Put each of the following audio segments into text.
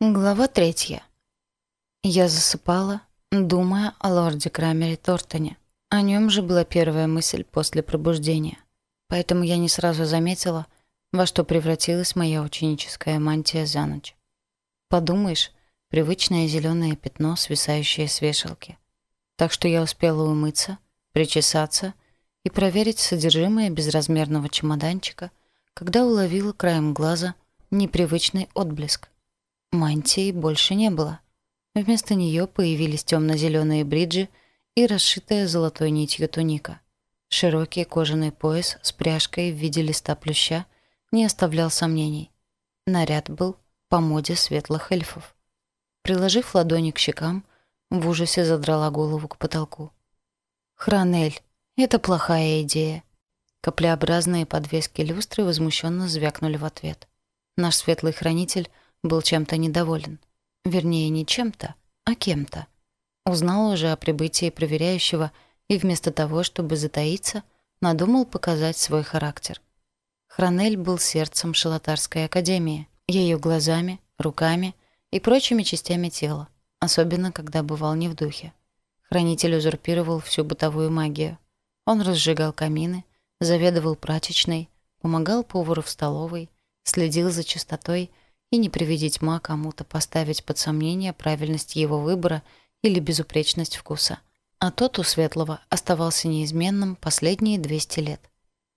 Глава третья. Я засыпала, думая о лорде Крамере Тортоне. О нем же была первая мысль после пробуждения. Поэтому я не сразу заметила, во что превратилась моя ученическая мантия за ночь. Подумаешь, привычное зеленое пятно, свисающее с вешалки. Так что я успела умыться, причесаться и проверить содержимое безразмерного чемоданчика, когда уловила краем глаза непривычный отблеск — Мантии больше не было. Вместо нее появились темно зеленые бриджи и расшитая золотой нитью туника. Широкий кожаный пояс с пряжкой в виде листа плюща не оставлял сомнений. Наряд был по моде светлых эльфов. Приложив ладони к щекам, в ужасе задрала голову к потолку. «Хранель, это плохая идея». Каплеобразные подвески люстры возмущенно звякнули в ответ. Наш светлый хранитель — был чем-то недоволен. Вернее, не чем-то, а кем-то. Узнал уже о прибытии проверяющего и вместо того, чтобы затаиться, надумал показать свой характер. Хранель был сердцем Шалатарской академии, ее глазами, руками и прочими частями тела, особенно когда бывал не в духе. Хранитель узурпировал всю бытовую магию. Он разжигал камины, заведовал прачечной, помогал повару в столовой, следил за чистотой и не приведить ма кому-то поставить под сомнение правильность его выбора или безупречность вкуса. А тот у Светлого оставался неизменным последние 200 лет.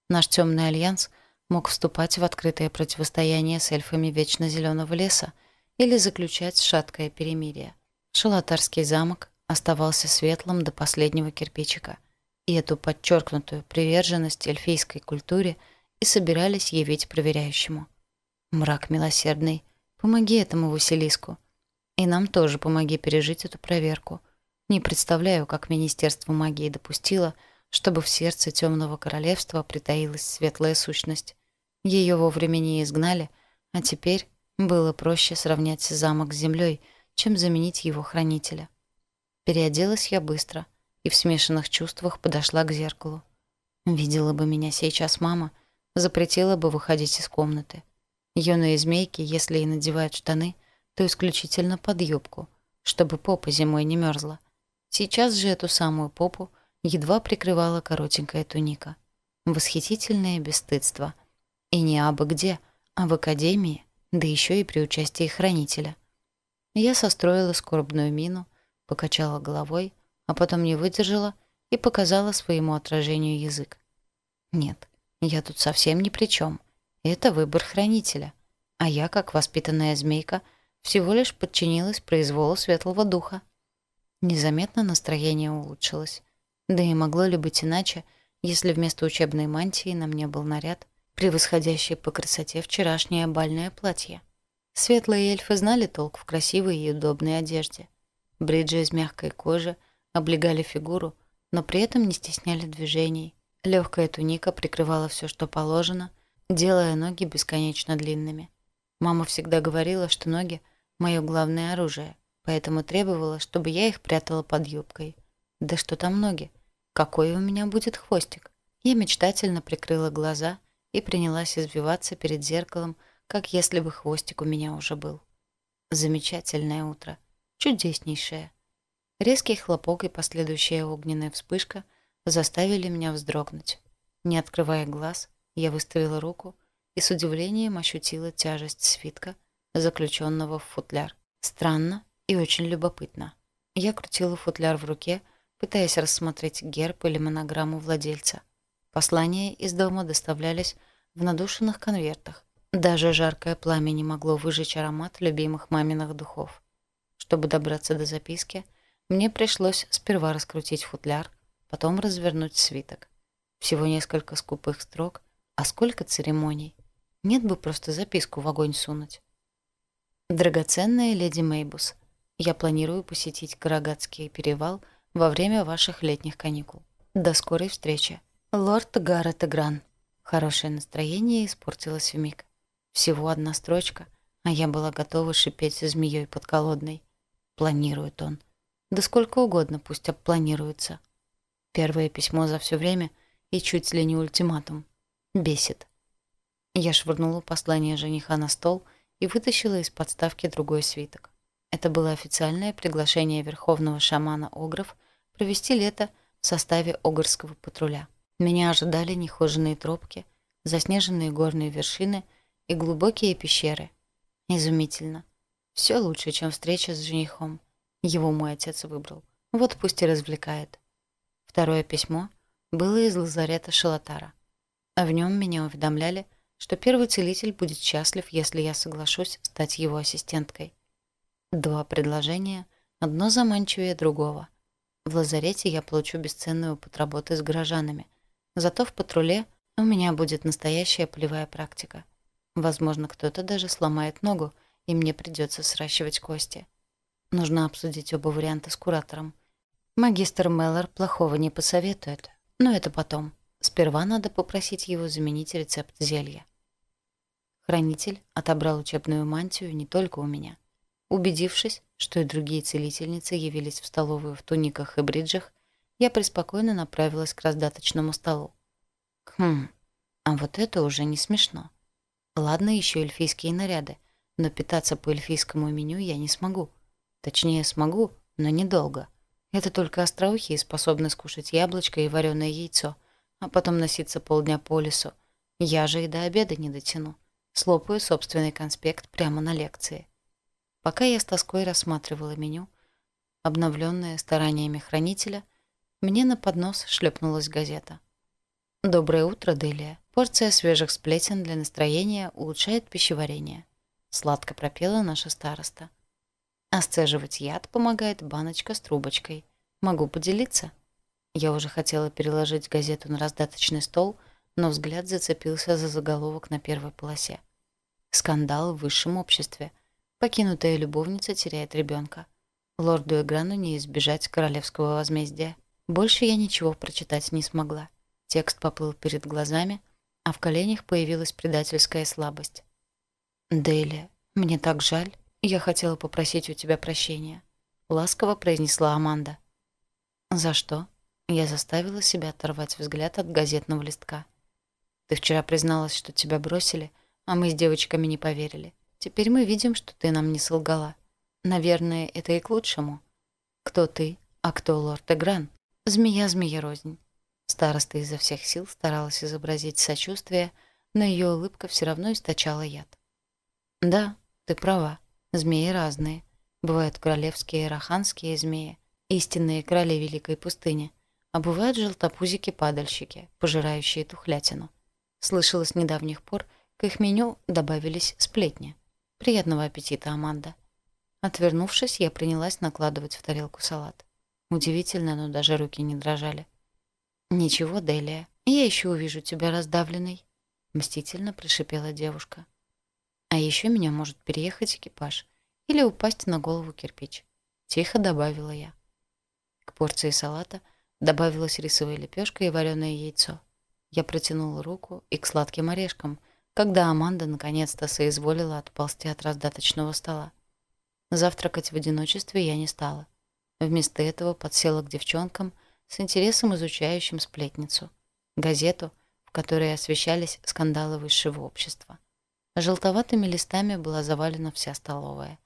Наш темный альянс мог вступать в открытое противостояние с эльфами Вечно Зеленого Леса или заключать шаткое перемирие. Шалатарский замок оставался светлым до последнего кирпичика, и эту подчеркнутую приверженность эльфийской культуре и собирались явить проверяющему. Мрак милосердный, помоги этому Василиску. И нам тоже помоги пережить эту проверку. Не представляю, как Министерство магии допустило, чтобы в сердце темного королевства притаилась светлая сущность. Ее вовремя не изгнали, а теперь было проще сравнять замок с землей, чем заменить его хранителя. Переоделась я быстро и в смешанных чувствах подошла к зеркалу. Видела бы меня сейчас мама, запретила бы выходить из комнаты. Юные змейки, если и надевают штаны, то исключительно под юбку, чтобы попа зимой не мерзла. Сейчас же эту самую попу едва прикрывала коротенькая туника. Восхитительное бесстыдство. И не абы где, а в академии, да еще и при участии хранителя. Я состроила скорбную мину, покачала головой, а потом не выдержала и показала своему отражению язык. «Нет, я тут совсем ни при чем. Это выбор хранителя. А я, как воспитанная змейка, всего лишь подчинилась произволу светлого духа. Незаметно настроение улучшилось. Да и могло ли быть иначе, если вместо учебной мантии на мне был наряд, превосходящий по красоте вчерашнее бальное платье. Светлые эльфы знали толк в красивой и удобной одежде. Бриджи из мягкой кожи облегали фигуру, но при этом не стесняли движений. Легкая туника прикрывала все, что положено — делая ноги бесконечно длинными. Мама всегда говорила, что ноги — мое главное оружие, поэтому требовала, чтобы я их прятала под юбкой. Да что там ноги? Какой у меня будет хвостик? Я мечтательно прикрыла глаза и принялась извиваться перед зеркалом, как если бы хвостик у меня уже был. Замечательное утро. Чудеснейшее. Резкий хлопок и последующая огненная вспышка заставили меня вздрогнуть. Не открывая глаз — я выставила руку и с удивлением ощутила тяжесть свитка, заключенного в футляр. Странно и очень любопытно. Я крутила футляр в руке, пытаясь рассмотреть герб или монограмму владельца. Послания из дома доставлялись в надушенных конвертах. Даже жаркое пламя не могло выжечь аромат любимых маминых духов. Чтобы добраться до записки, мне пришлось сперва раскрутить футляр, потом развернуть свиток. Всего несколько скупых строк — а сколько церемоний. Нет бы просто записку в огонь сунуть. Драгоценная леди Мейбус, я планирую посетить Карагатский перевал во время ваших летних каникул. До скорой встречи. Лорд Гаррет Гран. Хорошее настроение испортилось вмиг. Всего одна строчка, а я была готова шипеть змеёй подколодной. Планирует он. Да сколько угодно пусть обпланируется. Первое письмо за все время и чуть ли не ультиматум. Бесит. Я швырнула послание жениха на стол и вытащила из подставки другой свиток. Это было официальное приглашение верховного шамана Огров провести лето в составе Огрского патруля. Меня ожидали нехоженные тропки, заснеженные горные вершины и глубокие пещеры. Изумительно. Все лучше, чем встреча с женихом. Его мой отец выбрал. Вот пусть и развлекает. Второе письмо было из лазарета Шалатара а в нем меня уведомляли, что первый целитель будет счастлив, если я соглашусь стать его ассистенткой. Два предложения, одно заманчивее другого. В лазарете я получу бесценный опыт работы с горожанами, зато в патруле у меня будет настоящая полевая практика. Возможно, кто-то даже сломает ногу, и мне придется сращивать кости. Нужно обсудить оба варианта с куратором. Магистр Меллар плохого не посоветует, но это потом. Сперва надо попросить его заменить рецепт зелья. Хранитель отобрал учебную мантию не только у меня. Убедившись, что и другие целительницы явились в столовую в туниках и бриджах, я преспокойно направилась к раздаточному столу. Хм, а вот это уже не смешно. Ладно еще эльфийские наряды, но питаться по эльфийскому меню я не смогу. Точнее, смогу, но недолго. Это только остроухие способны скушать яблочко и вареное яйцо а потом носиться полдня по лесу. Я же и до обеда не дотяну. Слопаю собственный конспект прямо на лекции. Пока я с тоской рассматривала меню, обновленное стараниями хранителя, мне на поднос шлепнулась газета. «Доброе утро, Делия. Порция свежих сплетен для настроения улучшает пищеварение». Сладко пропела наша староста. «А яд помогает баночка с трубочкой. Могу поделиться?» Я уже хотела переложить газету на раздаточный стол, но взгляд зацепился за заголовок на первой полосе. «Скандал в высшем обществе. Покинутая любовница теряет ребенка. Лорду Играну не избежать королевского возмездия». Больше я ничего прочитать не смогла. Текст поплыл перед глазами, а в коленях появилась предательская слабость. «Дейли, мне так жаль. Я хотела попросить у тебя прощения», — ласково произнесла Аманда. «За что?» Я заставила себя оторвать взгляд от газетного листка. «Ты вчера призналась, что тебя бросили, а мы с девочками не поверили. Теперь мы видим, что ты нам не солгала. Наверное, это и к лучшему. Кто ты, а кто лорд Эгран? Змея, змея рознь». Староста изо всех сил старалась изобразить сочувствие, но ее улыбка все равно источала яд. «Да, ты права. Змеи разные. Бывают королевские и раханские змеи, истинные короли Великой пустыни. А бывают желтопузики-падальщики, пожирающие тухлятину. Слышала с недавних пор, к их меню добавились сплетни. Приятного аппетита, Аманда. Отвернувшись, я принялась накладывать в тарелку салат. Удивительно, но даже руки не дрожали. «Ничего, Делия, я еще увижу тебя раздавленной», — мстительно пришипела девушка. «А еще меня может переехать экипаж или упасть на голову кирпич», — тихо добавила я. К порции салата Добавилась рисовая лепешка и вареное яйцо. Я протянула руку и к сладким орешкам, когда Аманда наконец-то соизволила отползти от раздаточного стола. Завтракать в одиночестве я не стала. Вместо этого подсела к девчонкам с интересом изучающим сплетницу, газету, в которой освещались скандалы высшего общества. Желтоватыми листами была завалена вся столовая.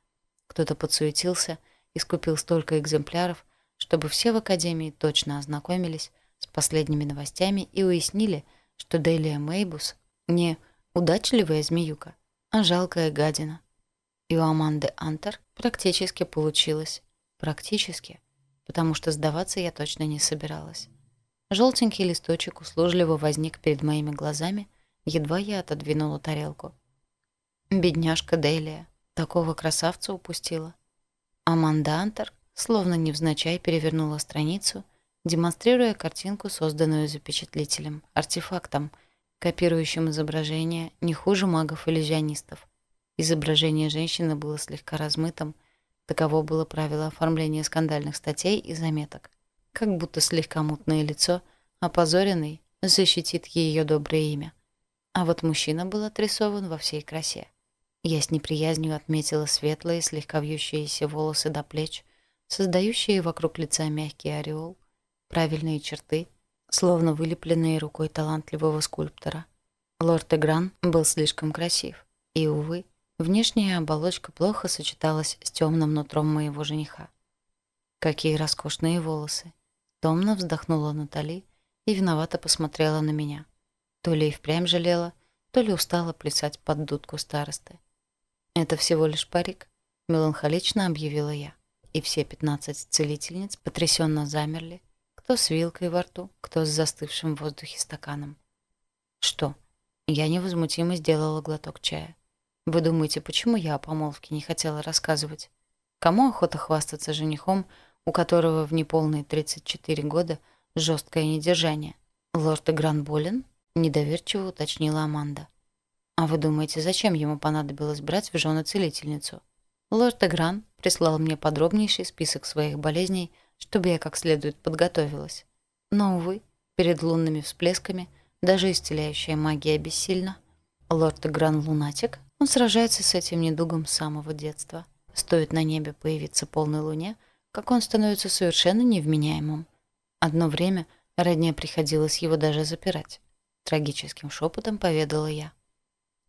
Кто-то подсуетился и скупил столько экземпляров, чтобы все в Академии точно ознакомились с последними новостями и уяснили, что Делия Мейбус не удачливая змеюка, а жалкая гадина. И у Аманды Антер практически получилось. Практически. Потому что сдаваться я точно не собиралась. Желтенький листочек услужливо возник перед моими глазами, едва я отодвинула тарелку. Бедняжка Делия. Такого красавца упустила. Аманда Антер словно невзначай перевернула страницу, демонстрируя картинку, созданную запечатлителем, артефактом, копирующим изображение не хуже магов-иллюзионистов. Изображение женщины было слегка размытым, таково было правило оформления скандальных статей и заметок. Как будто слегка мутное лицо, опозоренный, защитит ее доброе имя. А вот мужчина был отрисован во всей красе. Я с неприязнью отметила светлые, слегка вьющиеся волосы до плеч — создающие вокруг лица мягкий ореол, правильные черты, словно вылепленные рукой талантливого скульптора. Лорд Эгран был слишком красив, и, увы, внешняя оболочка плохо сочеталась с темным нутром моего жениха. «Какие роскошные волосы!» Томно вздохнула Натали и виновато посмотрела на меня. То ли и впрямь жалела, то ли устала плясать под дудку старосты. «Это всего лишь парик», — меланхолично объявила я и все пятнадцать целительниц потрясенно замерли, кто с вилкой во рту, кто с застывшим в воздухе стаканом. Что? Я невозмутимо сделала глоток чая. Вы думаете, почему я о помолвке не хотела рассказывать? Кому охота хвастаться женихом, у которого в неполные 34 года жесткое недержание? Лорд Игран болен? Недоверчиво уточнила Аманда. А вы думаете, зачем ему понадобилось брать в жены целительницу? Лорд Эгран прислал мне подробнейший список своих болезней, чтобы я как следует подготовилась. Но, увы, перед лунными всплесками даже исцеляющая магия бессильна. Лорд Эгран лунатик, он сражается с этим недугом с самого детства. Стоит на небе появиться полной луне, как он становится совершенно невменяемым. Одно время родне приходилось его даже запирать. Трагическим шепотом поведала я.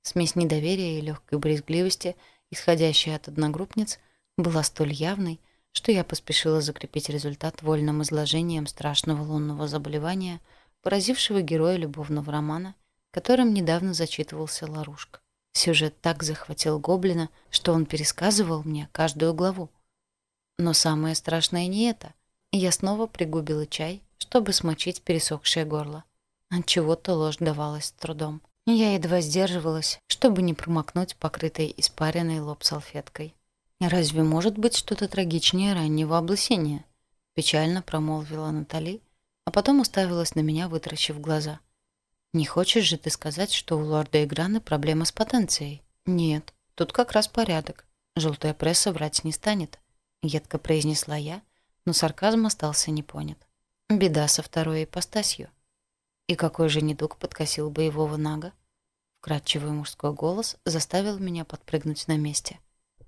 Смесь недоверия и легкой брезгливости – исходящая от одногруппниц, была столь явной, что я поспешила закрепить результат вольным изложением страшного лунного заболевания, поразившего героя любовного романа, которым недавно зачитывался Ларушка. Сюжет так захватил Гоблина, что он пересказывал мне каждую главу. Но самое страшное не это. Я снова пригубила чай, чтобы смочить пересохшее горло. Отчего-то ложь давалась с трудом. Я едва сдерживалась, чтобы не промокнуть покрытой испаренной лоб салфеткой. «Разве может быть что-то трагичнее раннего облысения?» Печально промолвила Натали, а потом уставилась на меня, вытаращив глаза. «Не хочешь же ты сказать, что у лорда Играна проблема с потенцией?» «Нет, тут как раз порядок. Желтая пресса врать не станет», — едко произнесла я, но сарказм остался непонят. «Беда со второй ипостасью. И какой же недуг подкосил боевого нага? Вкрадчивый мужской голос заставил меня подпрыгнуть на месте.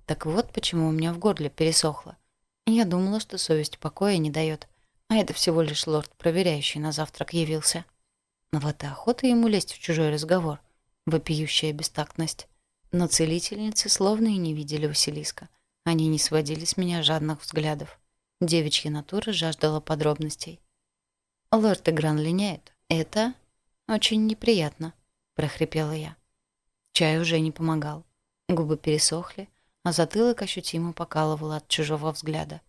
Так вот почему у меня в горле пересохло. Я думала, что совесть покоя не дает, а это всего лишь лорд, проверяющий на завтрак, явился. Но вот и охота ему лезть в чужой разговор, вопиющая бестактность. Но целительницы словно и не видели Василиска. Они не сводили с меня жадных взглядов. Девичья натура жаждала подробностей. «Лорд Игран линяет», «Это очень неприятно», — прохрипела я. Чай уже не помогал. Губы пересохли, а затылок ощутимо покалывало от чужого взгляда.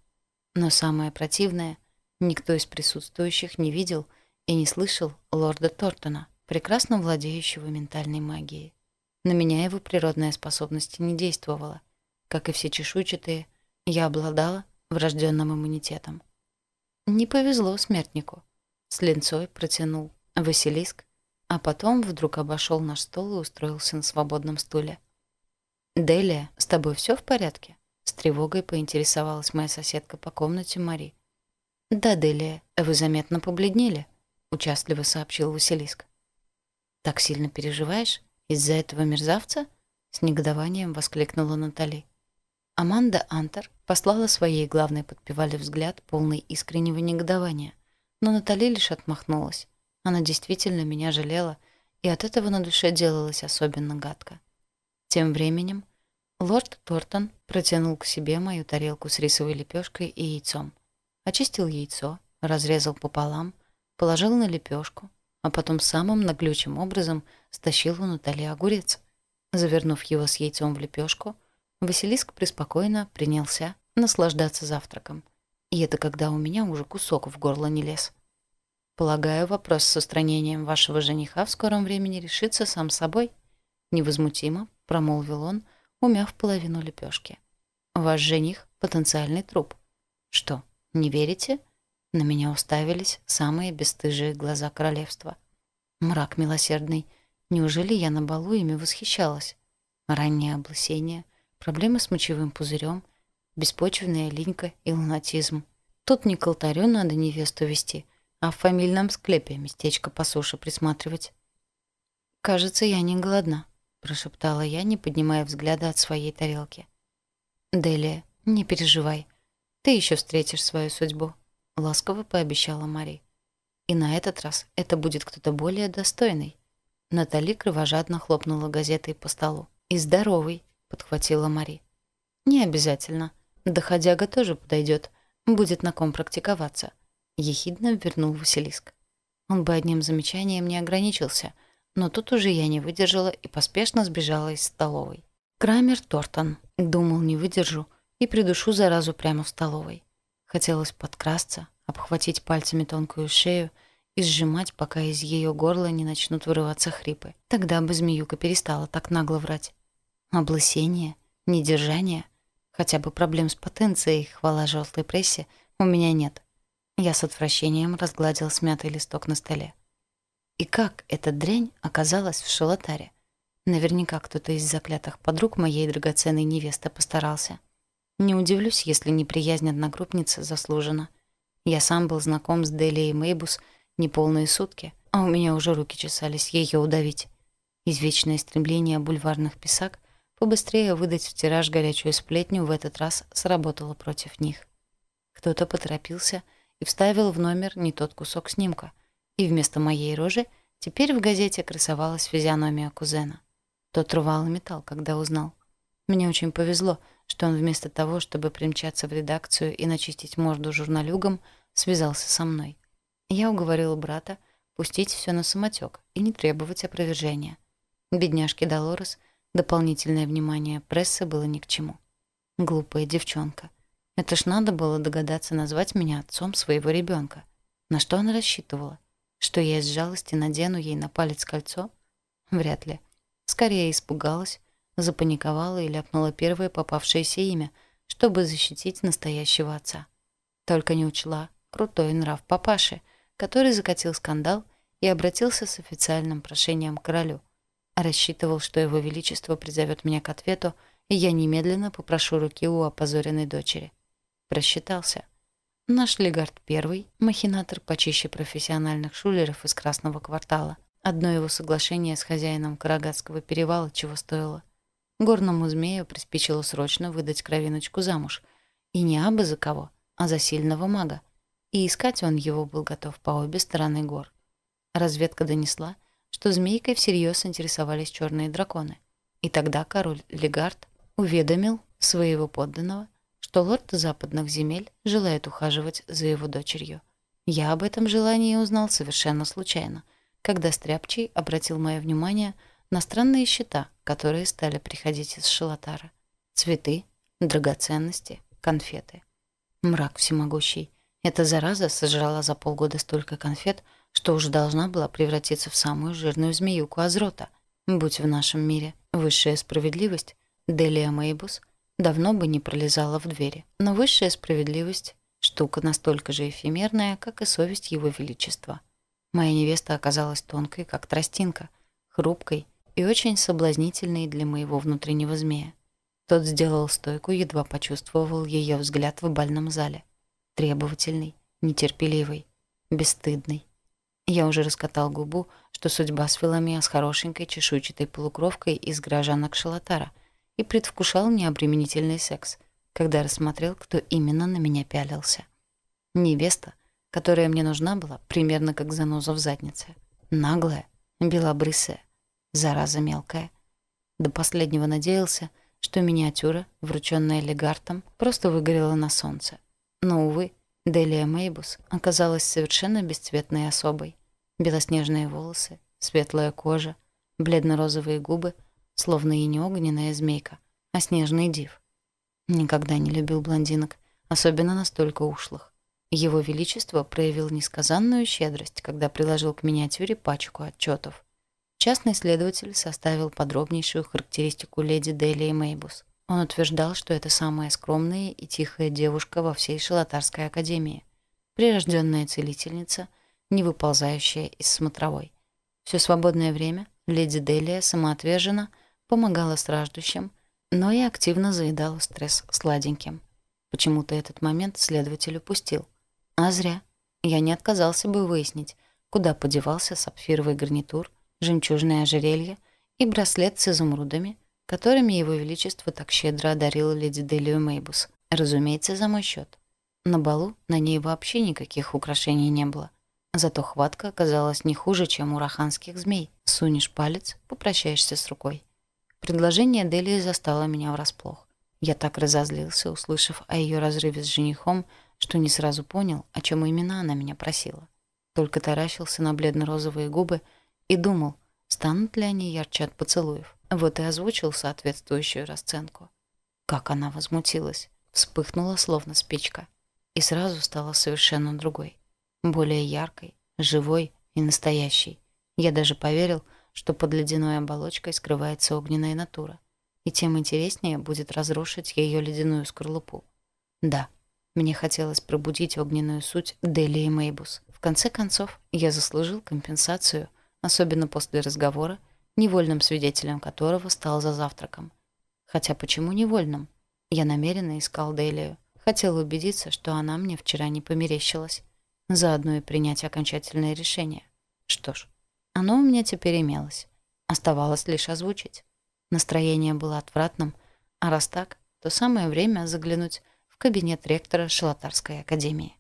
Но самое противное, никто из присутствующих не видел и не слышал лорда Тортона, прекрасно владеющего ментальной магией. На меня его природная способность не действовала. Как и все чешуйчатые, я обладала врожденным иммунитетом. Не повезло смертнику. С линцой протянул Василиск, а потом вдруг обошел наш стол и устроился на свободном стуле. «Делия, с тобой все в порядке?» С тревогой поинтересовалась моя соседка по комнате Мари. «Да, Делия, вы заметно побледнели», — участливо сообщил Василиск. «Так сильно переживаешь? Из-за этого мерзавца?» С негодованием воскликнула Натали. Аманда Антер послала своей главной подпевали взгляд, полный искреннего негодования но Натали лишь отмахнулась. Она действительно меня жалела, и от этого на душе делалось особенно гадко. Тем временем лорд Тортон протянул к себе мою тарелку с рисовой лепешкой и яйцом. Очистил яйцо, разрезал пополам, положил на лепешку, а потом самым наглючим образом стащил у Натали огурец. Завернув его с яйцом в лепешку, Василиск преспокойно принялся наслаждаться завтраком, и это когда у меня уже кусок в горло не лез. Полагаю, вопрос с устранением вашего жениха в скором времени решится сам собой. Невозмутимо, промолвил он, умяв половину лепешки. Ваш жених — потенциальный труп. Что, не верите? На меня уставились самые бесстыжие глаза королевства. Мрак милосердный. Неужели я на балу ими восхищалась? Раннее облысение, проблемы с мочевым пузырем, беспочвенная линька и лунатизм. Тут не к алтарю надо невесту вести, а в фамильном склепе местечко по суше присматривать. «Кажется, я не голодна», — прошептала я, не поднимая взгляда от своей тарелки. «Делия, не переживай. Ты еще встретишь свою судьбу», — ласково пообещала Мари. «И на этот раз это будет кто-то более достойный». Натали кровожадно хлопнула газетой по столу. «И здоровый», — подхватила Мари. «Не обязательно. «Доходяга тоже подойдет. Будет на ком практиковаться», — ехидно вернул Василиск. Он бы одним замечанием не ограничился, но тут уже я не выдержала и поспешно сбежала из столовой. Крамер Тортон. Думал, не выдержу, и придушу заразу прямо в столовой. Хотелось подкрасться, обхватить пальцами тонкую шею и сжимать, пока из ее горла не начнут вырываться хрипы. Тогда бы змеюка перестала так нагло врать. Облысение, недержание Хотя бы проблем с потенцией, хвала желтой прессе, у меня нет. Я с отвращением разгладил смятый листок на столе. И как эта дрянь оказалась в шелотаре? Наверняка кто-то из заклятых подруг моей драгоценной невесты постарался. Не удивлюсь, если неприязнь одногруппницы заслужена. Я сам был знаком с Делией Мейбус неполные сутки, а у меня уже руки чесались её удавить. Извечное стремление бульварных писак побыстрее выдать в тираж горячую сплетню в этот раз сработало против них. Кто-то поторопился и вставил в номер не тот кусок снимка, и вместо моей рожи теперь в газете красовалась физиономия кузена. Тот рвал металл, когда узнал. Мне очень повезло, что он вместо того, чтобы примчаться в редакцию и начистить морду журналюгам, связался со мной. Я уговорила брата пустить все на самотек и не требовать опровержения. Бедняжке Долорес — Дополнительное внимание прессы было ни к чему. Глупая девчонка. Это ж надо было догадаться назвать меня отцом своего ребенка. На что она рассчитывала? Что я из жалости надену ей на палец кольцо? Вряд ли. Скорее испугалась, запаниковала и ляпнула первое попавшееся имя, чтобы защитить настоящего отца. Только не учла крутой нрав папаши, который закатил скандал и обратился с официальным прошением к королю – Рассчитывал, что его величество призовет меня к ответу, и я немедленно попрошу руки у опозоренной дочери. Просчитался. Наш Легард Первый — махинатор почище профессиональных шулеров из Красного квартала. Одно его соглашение с хозяином Карагатского перевала чего стоило. Горному змею приспичило срочно выдать кровиночку замуж. И не абы за кого, а за сильного мага. И искать он его был готов по обе стороны гор. Разведка донесла — что змейкой всерьез интересовались черные драконы. И тогда король Легард уведомил своего подданного, что лорд западных земель желает ухаживать за его дочерью. Я об этом желании узнал совершенно случайно, когда Стряпчий обратил мое внимание на странные счета, которые стали приходить из Шалатара. Цветы, драгоценности, конфеты. Мрак всемогущий. Эта зараза сожрала за полгода столько конфет, что уже должна была превратиться в самую жирную змеюку Азрота. Будь в нашем мире высшая справедливость, Делия Мейбус давно бы не пролезала в двери. Но высшая справедливость — штука настолько же эфемерная, как и совесть его величества. Моя невеста оказалась тонкой, как тростинка, хрупкой и очень соблазнительной для моего внутреннего змея. Тот сделал стойку, едва почувствовал ее взгляд в больном зале требовательный, нетерпеливый, бесстыдный. Я уже раскатал губу, что судьба свела меня с хорошенькой чешуйчатой полукровкой из горожанок Шалатара и предвкушал необременительный секс, когда рассмотрел, кто именно на меня пялился. Невеста, которая мне нужна была, примерно как заноза в заднице. Наглая, белобрысая, зараза мелкая. До последнего надеялся, что миниатюра, врученная легартом, просто выгорела на солнце. Но, увы, Делия Мейбус оказалась совершенно бесцветной особой. Белоснежные волосы, светлая кожа, бледно-розовые губы, словно и не огненная змейка, а снежный див. Никогда не любил блондинок, особенно настолько ушлых. Его Величество проявил несказанную щедрость, когда приложил к миниатюре пачку отчетов. Частный следователь составил подробнейшую характеристику леди Делии Мейбус. Он утверждал, что это самая скромная и тихая девушка во всей Шалатарской академии, прирожденная целительница, не выползающая из смотровой. Все свободное время леди Делия самоотверженно помогала страждущим, но и активно заедала стресс сладеньким. Почему-то этот момент следователь упустил. А зря. Я не отказался бы выяснить, куда подевался сапфировый гарнитур, жемчужное ожерелье и браслет с изумрудами — которыми его величество так щедро одарило леди Делию Мейбус. Разумеется, за мой счет. На балу на ней вообще никаких украшений не было. Зато хватка оказалась не хуже, чем у раханских змей. Сунешь палец, попрощаешься с рукой. Предложение Делии застало меня врасплох. Я так разозлился, услышав о ее разрыве с женихом, что не сразу понял, о чем именно она меня просила. Только таращился на бледно-розовые губы и думал, станут ли они ярче от поцелуев. Вот и озвучил соответствующую расценку. Как она возмутилась, вспыхнула словно спичка. И сразу стала совершенно другой. Более яркой, живой и настоящей. Я даже поверил, что под ледяной оболочкой скрывается огненная натура. И тем интереснее будет разрушить ее ледяную скорлупу. Да, мне хотелось пробудить огненную суть Дели и Мейбус. В конце концов, я заслужил компенсацию, особенно после разговора, невольным свидетелем которого стал за завтраком. Хотя почему невольным? Я намеренно искал Делию. Хотел убедиться, что она мне вчера не померещилась. Заодно и принять окончательное решение. Что ж, оно у меня теперь имелось. Оставалось лишь озвучить. Настроение было отвратным, а раз так, то самое время заглянуть в кабинет ректора Шалатарской академии.